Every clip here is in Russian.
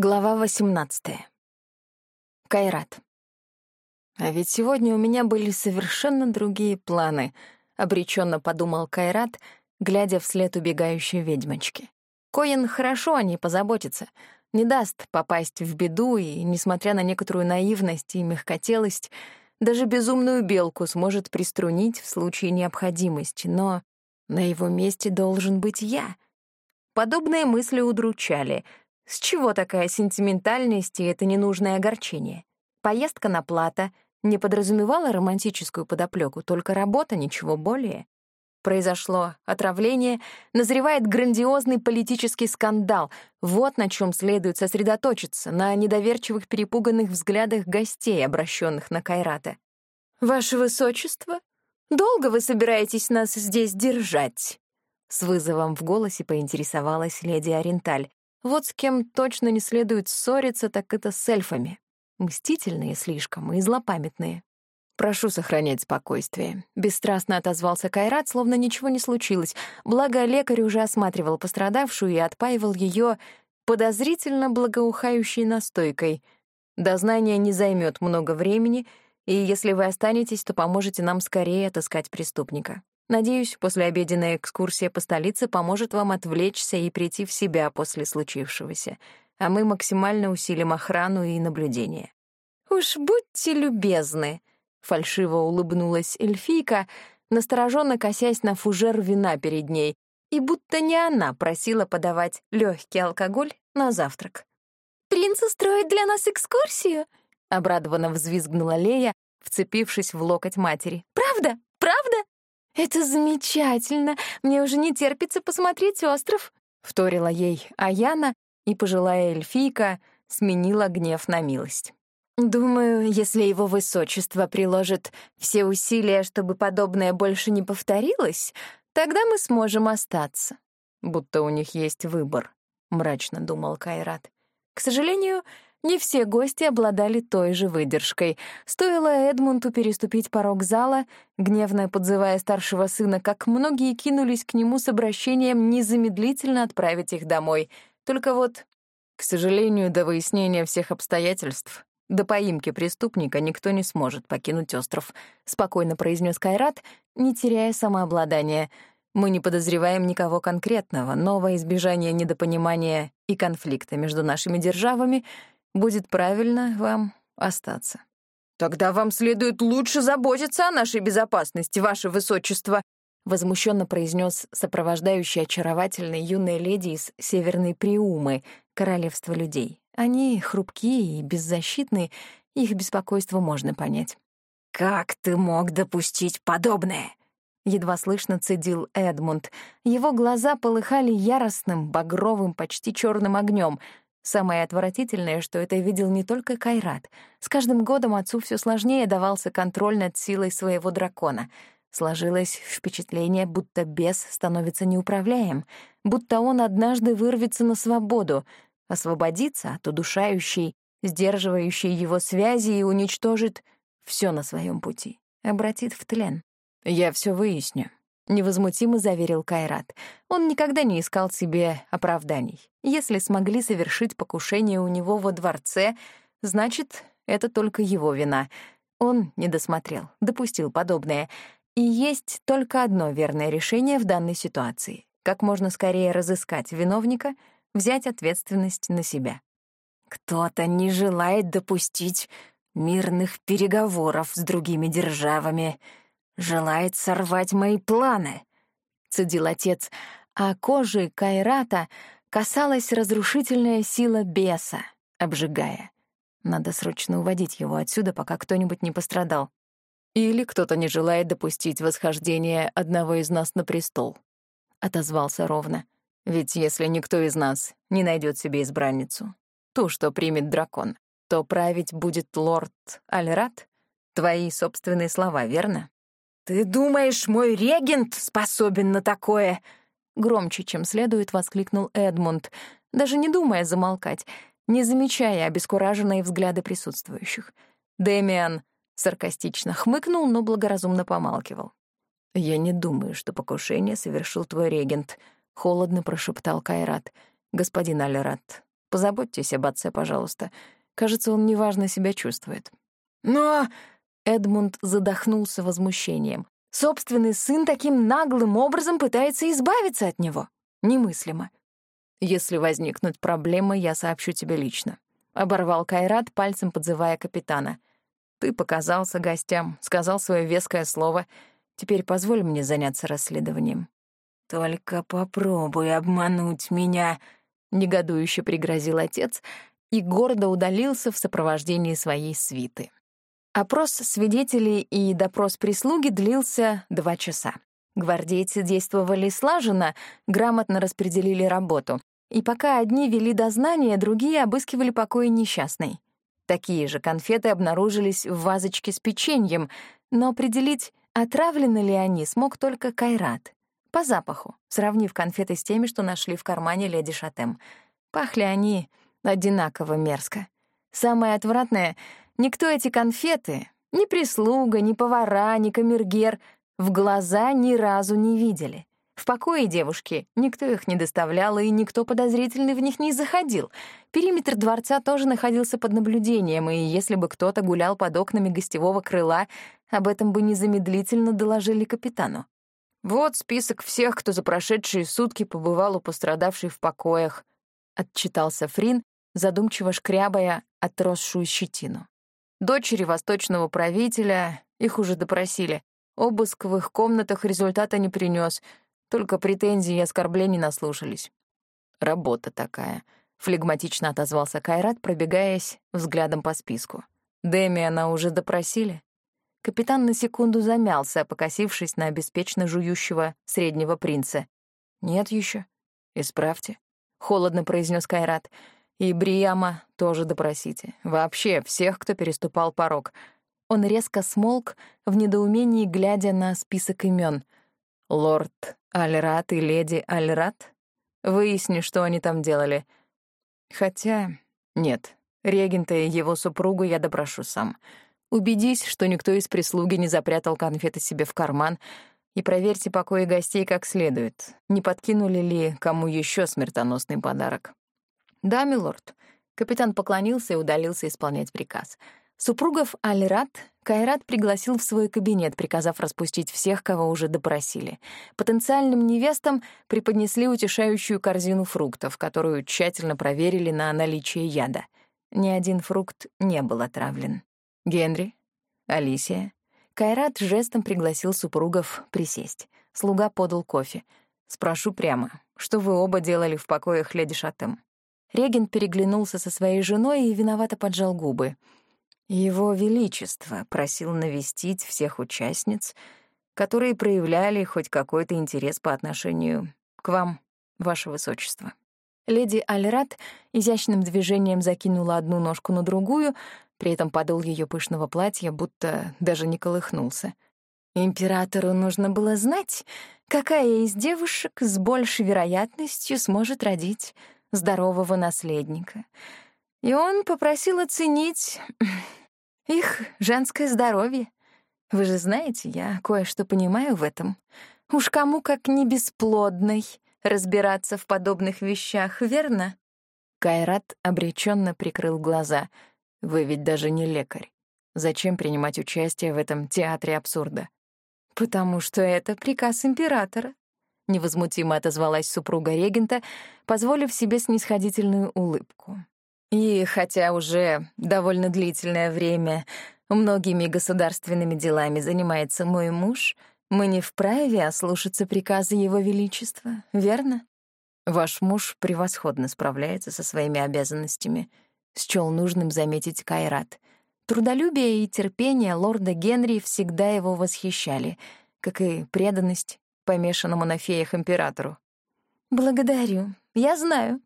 Глава 18. Кайрат. А ведь сегодня у меня были совершенно другие планы, обреченно подумал Кайрат, глядя вслед убегающей ведьмочки. Коин хорошо о ней позаботится, не даст попасть в беду и, несмотря на некоторую наивность и мягкотелость, даже безумную белку сможет приструнить в случае необходимости, но на его месте должен быть я. Подобные мысли удручали — с чего такая сентиментальность и это ненужное огорчение? Поездка на плата не подразумевала романтическую подоплеку, только работа, ничего более. Произошло отравление, назревает грандиозный политический скандал. Вот на чем следует сосредоточиться, на недоверчивых перепуганных взглядах гостей, обращенных на Кайрата. «Ваше Высочество, долго вы собираетесь нас здесь держать?» С вызовом в голосе поинтересовалась леди Оренталь. Вот с кем точно не следует ссориться, так это с эльфами. Мстительные слишком и злопамятные. «Прошу сохранять спокойствие», — бесстрастно отозвался Кайрат, словно ничего не случилось, благо лекарь уже осматривал пострадавшую и отпаивал ее подозрительно благоухающей настойкой. Дознание не займет много времени, и если вы останетесь, то поможете нам скорее отыскать преступника. Надеюсь, послеобеденная экскурсия по столице поможет вам отвлечься и прийти в себя после случившегося, а мы максимально усилим охрану и наблюдение. «Уж будьте любезны», — фальшиво улыбнулась эльфийка, настороженно косясь на фужер вина перед ней, и будто не она просила подавать легкий алкоголь на завтрак. «Принц устроит для нас экскурсию?» — обрадованно взвизгнула Лея, вцепившись в локоть матери. «Правда? Правда?» «Это замечательно! Мне уже не терпится посмотреть остров!» — вторила ей Аяна, и пожилая эльфийка сменила гнев на милость. «Думаю, если его высочество приложит все усилия, чтобы подобное больше не повторилось, тогда мы сможем остаться». «Будто у них есть выбор», — мрачно думал Кайрат. К сожалению, не все гости обладали той же выдержкой. Стоило Эдмунду переступить порог зала, гневно подзывая старшего сына, как многие кинулись к нему с обращением незамедлительно отправить их домой. Только вот, к сожалению, до выяснения всех обстоятельств, до поимки преступника никто не сможет покинуть остров, спокойно произнес Кайрат, не теряя самообладания. Мы не подозреваем никого конкретного, но во избежание недопонимания и конфликта между нашими державами — будет правильно вам остаться. «Тогда вам следует лучше заботиться о нашей безопасности, ваше высочество», возмущенно произнес сопровождающий очаровательной юной леди из Северной Приумы, королевства людей. Они хрупкие и беззащитные, их беспокойство можно понять. «Как ты мог допустить подобное?» Едва слышно цедил Эдмунд. Его глаза полыхали яростным, багровым, почти черным огнем. Самое отвратительное, что это видел не только Кайрат. С каждым годом отцу все сложнее давался контроль над силой своего дракона. Сложилось впечатление, будто бес становится неуправляем, будто он однажды вырвется на свободу, освободится от удушающей, сдерживающей его связи и уничтожит все на своем пути, обратит в тлен. «Я все выясню», Невозмутимо заверил Кайрат. Он никогда не искал себе оправданий. Если смогли совершить покушение у него во дворце, значит, это только его вина. Он не досмотрел, допустил подобное. И есть только одно верное решение в данной ситуации. Как можно скорее разыскать виновника, взять ответственность на себя. «Кто-то не желает допустить мирных переговоров с другими державами», желает сорвать мои планы», — цедил отец, а кожи Кайрата касалась разрушительная сила беса, обжигая. Надо срочно уводить его отсюда, пока кто-нибудь не пострадал. Или кто-то не желает допустить восхождение одного из нас на престол, — отозвался ровно. Ведь если никто из нас не найдет себе избранницу, ту, что примет дракон, то править будет лорд Альрат? Твои собственные слова, верно? «Ты думаешь, мой регент способен на такое?» Громче, чем следует, воскликнул Эдмунд, даже не думая замолкать, не замечая обескураженные взгляды присутствующих. Дэмиан саркастично хмыкнул, но благоразумно помалкивал. «Я не думаю, что покушение совершил твой регент», — холодно прошептал Кайрат. «Господин Алерат, Позаботьтесь об отце, пожалуйста. Кажется, он неважно себя чувствует». «Но...» — Эдмунд задохнулся возмущением. «Собственный сын таким наглым образом пытается избавиться от него. Немыслимо. Если возникнут проблемы, я сообщу тебе лично». Оборвал Кайрат, пальцем подзывая капитана. «Ты показался гостям, сказал свое веское слово. Теперь позволь мне заняться расследованием». «Только попробуй обмануть меня», — негодующе пригрозил отец и гордо удалился в сопровождении своей свиты. Опрос свидетелей и допрос прислуги длился два часа. Гвардейцы действовали слаженно, грамотно распределили работу. И пока одни вели дознание, другие обыскивали покои несчастной. Такие же конфеты обнаружились в вазочке с печеньем, но определить, отравлены ли они, смог только Кайрат. По запаху, сравнив конфеты с теми, что нашли в кармане леди Шатем. Пахли они одинаково мерзко. Самое отвратное — никто эти конфеты, ни прислуга, ни повара, ни камергер, в глаза ни разу не видели. В покое девушки никто их не доставлял, и никто подозрительный в них не заходил. Периметр дворца тоже находился под наблюдением, и если бы кто-то гулял под окнами гостевого крыла, об этом бы незамедлительно доложили капитану. «Вот список всех, кто за прошедшие сутки побывал у пострадавшей в покоях», — отчитался Фрин, задумчиво шкрябая отросшую щетину. Дочери восточного правителя, их уже допросили. Обыск в их комнатах результата не принес — только претензий и оскорблений наслушались. Работа такая. Флегматично отозвался Кайрат, пробегаясь взглядом по списку. Дэмиана уже допросили? Капитан на секунду замялся, покосившись на беспечно жующего среднего принца. «Нет еще. Исправьте», — холодно произнес Кайрат. «И Брияма тоже допросите. Вообще всех, кто переступал порог». Он резко смолк, в недоумении глядя на список имен. Лорд Альрат и леди Альрат? Выясни, что они там делали. Хотя... Нет, регента и его супругу я допрошу сам. Убедись, что никто из прислуги не запрятал конфеты себе в карман, и проверьте покои гостей как следует. Не подкинули ли кому еще смертоносный подарок? Да, милорд. Капитан поклонился и удалился исполнять приказ — Супругов Аль-Рад Кайрат пригласил в свой кабинет, приказав распустить всех, кого уже допросили. Потенциальным невестам преподнесли утешающую корзину фруктов, которую тщательно проверили на наличие яда. Ни один фрукт не был отравлен. Генри, Алисия. Кайрат жестом пригласил супругов присесть. Слуга подал кофе. «Спрошу прямо, что вы оба делали в покоях леди Шатем?» Регент переглянулся со своей женой и виновато поджал губы — его Величество просил навестить всех участниц, которые проявляли хоть какой-то интерес по отношению к вам, ваше высочество. Леди Альрат изящным движением закинула одну ножку на другую, при этом подол ее пышного платья будто даже не колыхнулся. Императору нужно было знать, какая из девушек с большей вероятностью сможет родить здорового наследника. И он попросил оценить их женское здоровье. Вы же знаете, я кое-что понимаю в этом. Уж кому как не бесплодной разбираться в подобных вещах, верно? Кайрат обреченно прикрыл глаза. Вы ведь даже не лекарь. Зачем принимать участие в этом театре абсурда? Потому что это приказ императора. Невозмутимо отозвалась супруга регента, позволив себе снисходительную улыбку. И хотя уже довольно длительное время многими государственными делами занимается мой муж, мы не вправе ослушаться приказа Его Величества, верно? Ваш муж превосходно справляется со своими обязанностями, счёл нужным заметить Кайрат. Трудолюбие и терпение лорда Генри всегда его восхищали, как и преданность помешанному на феях императору. «Благодарю, я знаю»,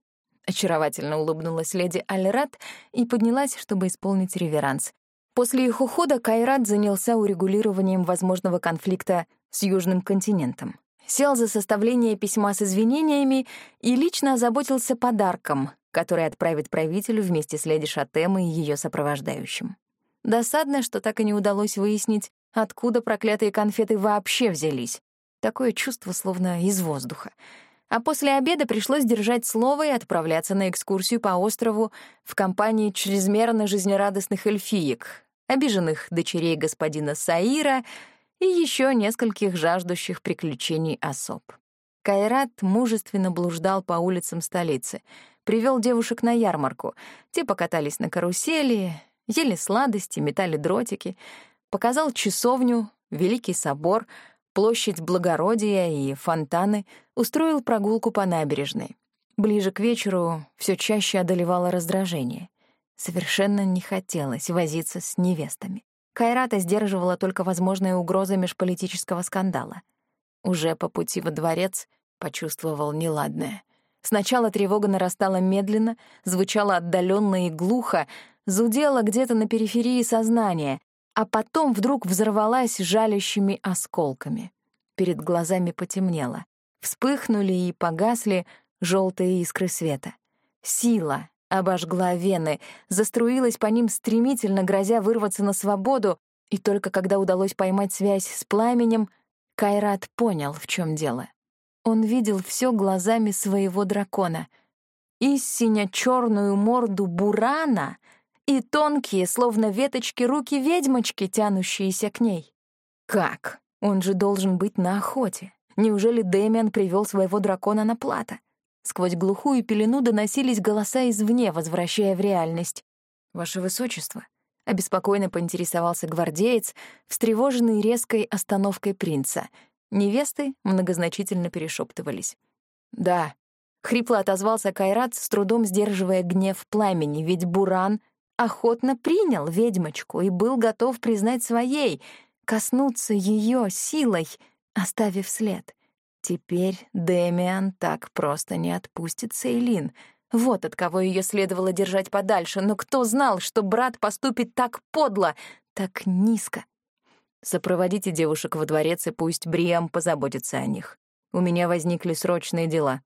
Очаровательно улыбнулась леди Альрат и поднялась, чтобы исполнить реверанс. После их ухода Кайрат занялся урегулированием возможного конфликта с Южным континентом. Сел за составление письма с извинениями и лично озаботился подарком, который отправит правителю вместе с леди Шатем и ее сопровождающим. Досадно, что так и не удалось выяснить, откуда проклятые конфеты вообще взялись. Такое чувство, словно из воздуха. А после обеда пришлось держать слово и отправляться на экскурсию по острову в компании чрезмерно жизнерадостных эльфиек, обиженных дочерей господина Саира и еще нескольких жаждущих приключений особ. Кайрат мужественно блуждал по улицам столицы, привел девушек на ярмарку. Те покатались на карусели, ели сладости, метали дротики, показал часовню, Великий собор, площадь Благородия и фонтаны, устроил прогулку по набережной. Ближе к вечеру все чаще одолевало раздражение. Совершенно не хотелось возиться с невестами. Кайрата сдерживала только возможная угроза межполитического скандала. Уже по пути во дворец почувствовал неладное. Сначала тревога нарастала медленно, звучала отдаленно и глухо, зудела где-то на периферии сознания, а потом вдруг взорвалась жалящими осколками. Перед глазами потемнело. Вспыхнули и погасли желтые искры света. Сила обожгла вены, заструилась по ним стремительно, грозя вырваться на свободу, и только когда удалось поймать связь с пламенем, Кайрат понял, в чем дело. Он видел все глазами своего дракона. И сине-черную морду Бурана и тонкие, словно веточки, руки ведьмочки, тянущиеся к ней. Как? Он же должен быть на охоте. Неужели Дэмиан привел своего дракона на плато? Сквозь глухую пелену доносились голоса извне, возвращая в реальность. «Ваше Высочество», — обеспокоенно поинтересовался гвардеец, встревоженный резкой остановкой принца. Невесты многозначительно перешептывались. «Да», — хрипло отозвался Кайрат, с трудом сдерживая гнев пламени, ведь Буран охотно принял ведьмочку и был готов признать своей, коснуться ее силой, оставив след. Теперь Дэмиан так просто не отпустит Сейлин. Вот от кого ее следовало держать подальше, но кто знал, что брат поступит так подло, так низко? Сопроводите девушек во дворец, и пусть Бриам позаботится о них. У меня возникли срочные дела.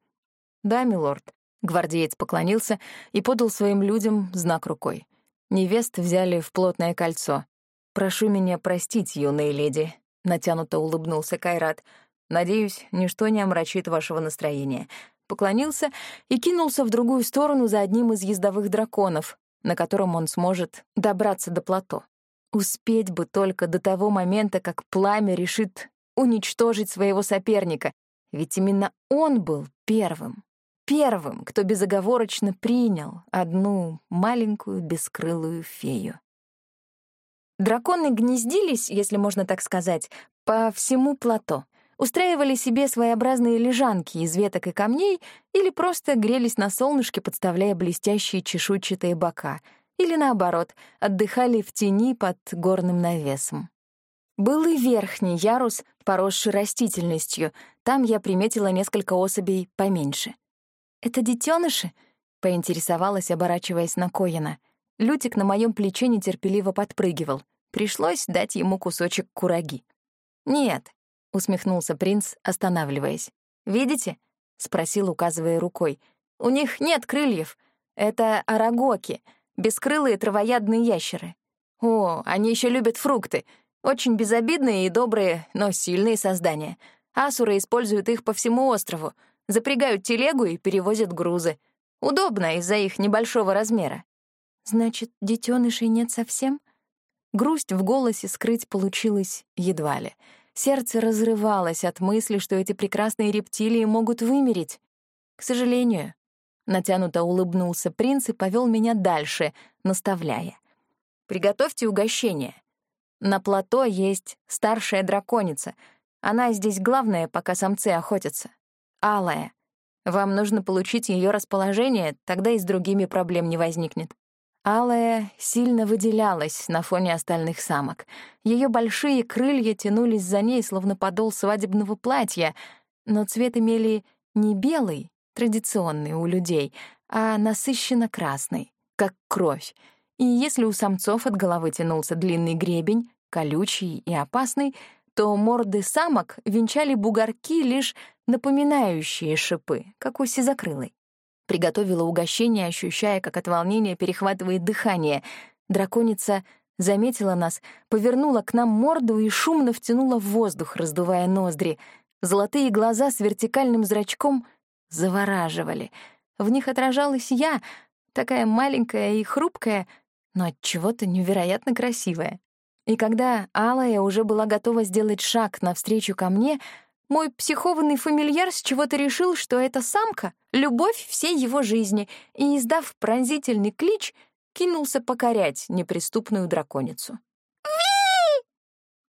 Да, милорд. Гвардеец поклонился и подал своим людям знак рукой. Невест взяли в плотное кольцо. «Прошу меня простить, юные леди», — натянуто улыбнулся Кайрат. «Надеюсь, ничто не омрачит вашего настроения». Поклонился и кинулся в другую сторону за одним из ездовых драконов, на котором он сможет добраться до плато. Успеть бы только до того момента, как пламя решит уничтожить своего соперника, ведь именно он был первым первым, кто безоговорочно принял одну маленькую бескрылую фею. Драконы гнездились, если можно так сказать, по всему плато, устраивали себе своеобразные лежанки из веток и камней или просто грелись на солнышке, подставляя блестящие чешуйчатые бока, или, наоборот, отдыхали в тени под горным навесом. Был и верхний ярус, поросший растительностью, там я приметила несколько особей поменьше — «Это детеныши? поинтересовалась, оборачиваясь на Коина. Лютик на моем плече нетерпеливо подпрыгивал. Пришлось дать ему кусочек кураги. «Нет», — усмехнулся принц, останавливаясь. «Видите?» — спросил, указывая рукой. «У них нет крыльев. Это арагоки, бескрылые травоядные ящеры. О, они еще любят фрукты. Очень безобидные и добрые, но сильные создания. Асуры используют их по всему острову запрягают телегу и перевозят грузы. Удобно из-за их небольшого размера. Значит, детенышей нет совсем? Грусть в голосе скрыть получилось едва ли. Сердце разрывалось от мысли, что эти прекрасные рептилии могут вымереть. К сожалению, натянуто улыбнулся принц и повел меня дальше, наставляя. «Приготовьте угощение. На плато есть старшая драконица. Она здесь главная, пока самцы охотятся алая. Вам нужно получить ее расположение, тогда и с другими проблем не возникнет. Алая сильно выделялась на фоне остальных самок. Ее большие крылья тянулись за ней, словно подол свадебного платья, но цвет имели не белый, традиционный у людей, а насыщенно красный, как кровь. И если у самцов от головы тянулся длинный гребень, колючий и опасный, то морды самок венчали бугорки, лишь напоминающие шипы, как у сизокрылой. Приготовила угощение, ощущая, как от волнения перехватывает дыхание. Драконица заметила нас, повернула к нам морду и шумно втянула в воздух, раздувая ноздри. Золотые глаза с вертикальным зрачком завораживали. В них отражалась я, такая маленькая и хрупкая, но от чего-то невероятно красивая. И когда Алая уже была готова сделать шаг навстречу ко мне, мой психованный фамильяр с чего-то решил, что эта самка — любовь всей его жизни, и, издав пронзительный клич, кинулся покорять неприступную драконицу.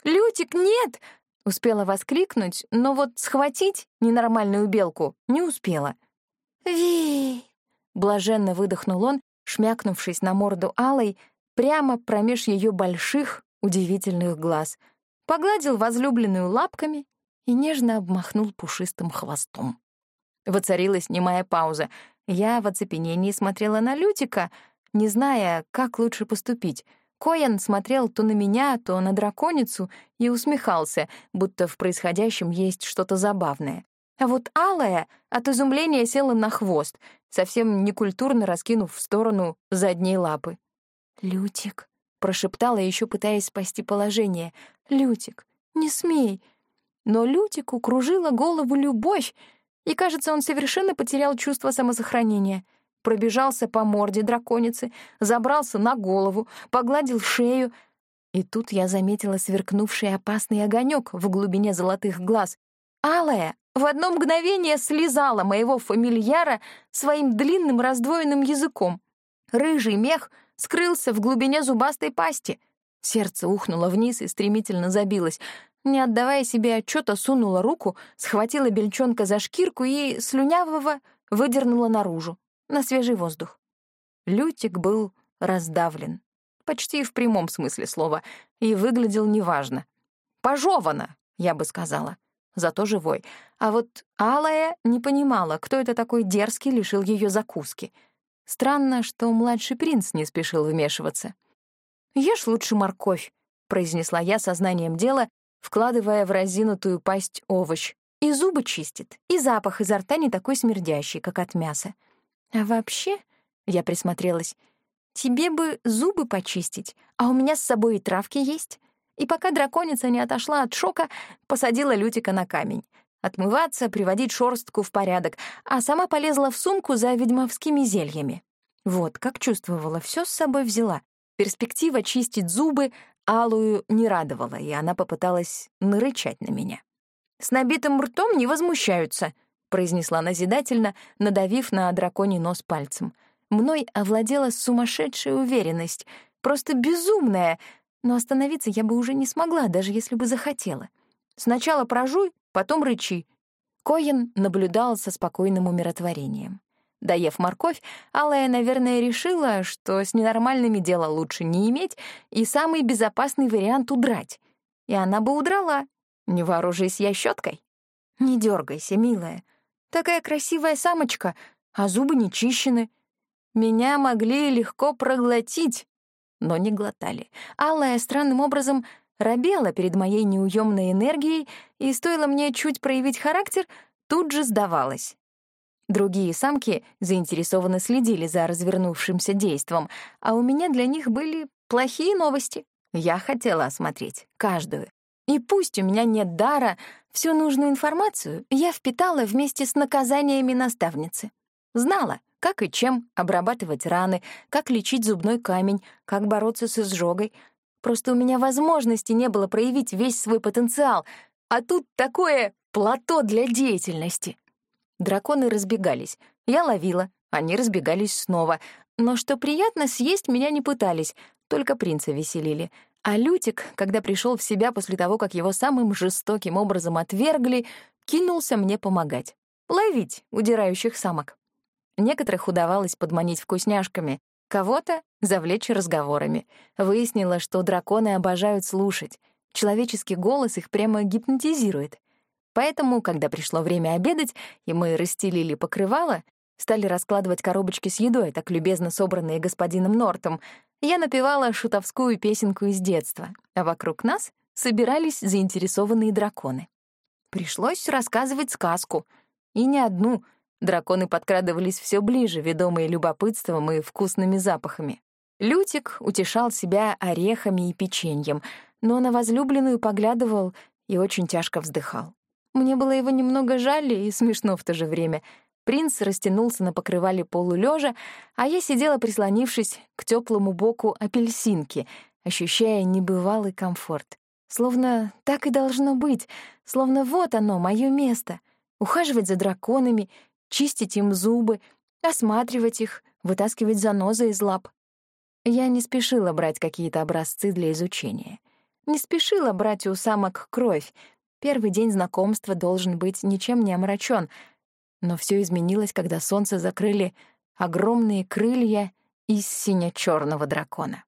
«Лютик, нет!» — успела воскликнуть, но вот схватить ненормальную белку не успела. «Ви!» — блаженно выдохнул он, шмякнувшись на морду Алой прямо промеж ее больших, удивительных глаз, погладил возлюбленную лапками и нежно обмахнул пушистым хвостом. Воцарилась немая пауза. Я в оцепенении смотрела на Лютика — не зная, как лучше поступить. Коян смотрел то на меня, то на драконицу и усмехался, будто в происходящем есть что-то забавное. А вот Алая от изумления села на хвост, совсем некультурно раскинув в сторону задние лапы. «Лютик», — прошептала, еще пытаясь спасти положение. «Лютик, не смей». Но Лютику кружила голову любовь, и, кажется, он совершенно потерял чувство самосохранения — пробежался по морде драконицы, забрался на голову, погладил шею. И тут я заметила сверкнувший опасный огонек в глубине золотых глаз. Алая в одно мгновение слезала моего фамильяра своим длинным раздвоенным языком. Рыжий мех скрылся в глубине зубастой пасти. Сердце ухнуло вниз и стремительно забилось. Не отдавая себе отчета, сунула руку, схватила бельчонка за шкирку и слюнявого выдернула наружу на свежий воздух. Лютик был раздавлен, почти в прямом смысле слова, и выглядел неважно. Пожевано, я бы сказала, зато живой. А вот Алая не понимала, кто это такой дерзкий лишил ее закуски. Странно, что младший принц не спешил вмешиваться. «Ешь лучше морковь», — произнесла я сознанием дела, вкладывая в разинутую пасть овощ. «И зубы чистит, и запах изо рта не такой смердящий, как от мяса. А вообще, я присмотрелась, тебе бы зубы почистить, а у меня с собой и травки есть. И пока драконица не отошла от шока, посадила Лютика на камень. Отмываться, приводить шорстку в порядок, а сама полезла в сумку за ведьмовскими зельями. Вот, как чувствовала, все с собой взяла. Перспектива чистить зубы Алую не радовала, и она попыталась нарычать на меня. С набитым ртом не возмущаются — произнесла назидательно, надавив на драконий нос пальцем. Мной овладела сумасшедшая уверенность, просто безумная, но остановиться я бы уже не смогла, даже если бы захотела. Сначала прожуй, потом рычи. Коин наблюдал со спокойным умиротворением. Доев морковь, Алая, наверное, решила, что с ненормальными дела лучше не иметь, и самый безопасный вариант — удрать. И она бы удрала, не вооружись я щеткой. «Не дергайся, милая», Такая красивая самочка, а зубы не чищены. Меня могли легко проглотить, но не глотали. Алая странным образом робела перед моей неуемной энергией, и стоило мне чуть проявить характер, тут же сдавалась. Другие самки заинтересованно следили за развернувшимся действом, а у меня для них были плохие новости. Я хотела осмотреть каждую. И пусть у меня нет дара, всю нужную информацию я впитала вместе с наказаниями наставницы. Знала, как и чем обрабатывать раны, как лечить зубной камень, как бороться с изжогой. Просто у меня возможности не было проявить весь свой потенциал, а тут такое плато для деятельности. Драконы разбегались. Я ловила, они разбегались снова. Но что приятно, съесть меня не пытались, только принца веселили — а Лютик, когда пришел в себя после того, как его самым жестоким образом отвергли, кинулся мне помогать. Ловить удирающих самок. Некоторых удавалось подманить вкусняшками, кого-то — завлечь разговорами. Выяснила, что драконы обожают слушать. Человеческий голос их прямо гипнотизирует. Поэтому, когда пришло время обедать, и мы расстелили покрывало, стали раскладывать коробочки с едой, так любезно собранные господином Нортом, я напевала шутовскую песенку из детства, а вокруг нас собирались заинтересованные драконы. Пришлось рассказывать сказку. И не одну. Драконы подкрадывались все ближе, ведомые любопытством и вкусными запахами. Лютик утешал себя орехами и печеньем, но на возлюбленную поглядывал и очень тяжко вздыхал. Мне было его немного жаль и смешно в то же время. Принц растянулся на покрывале полулежа, а я сидела, прислонившись к теплому боку апельсинки, ощущая небывалый комфорт. Словно так и должно быть, словно вот оно, мое место. Ухаживать за драконами, чистить им зубы, осматривать их, вытаскивать занозы из лап. Я не спешила брать какие-то образцы для изучения. Не спешила брать у самок кровь. Первый день знакомства должен быть ничем не омрачен — но все изменилось, когда солнце закрыли огромные крылья из сине-черного дракона.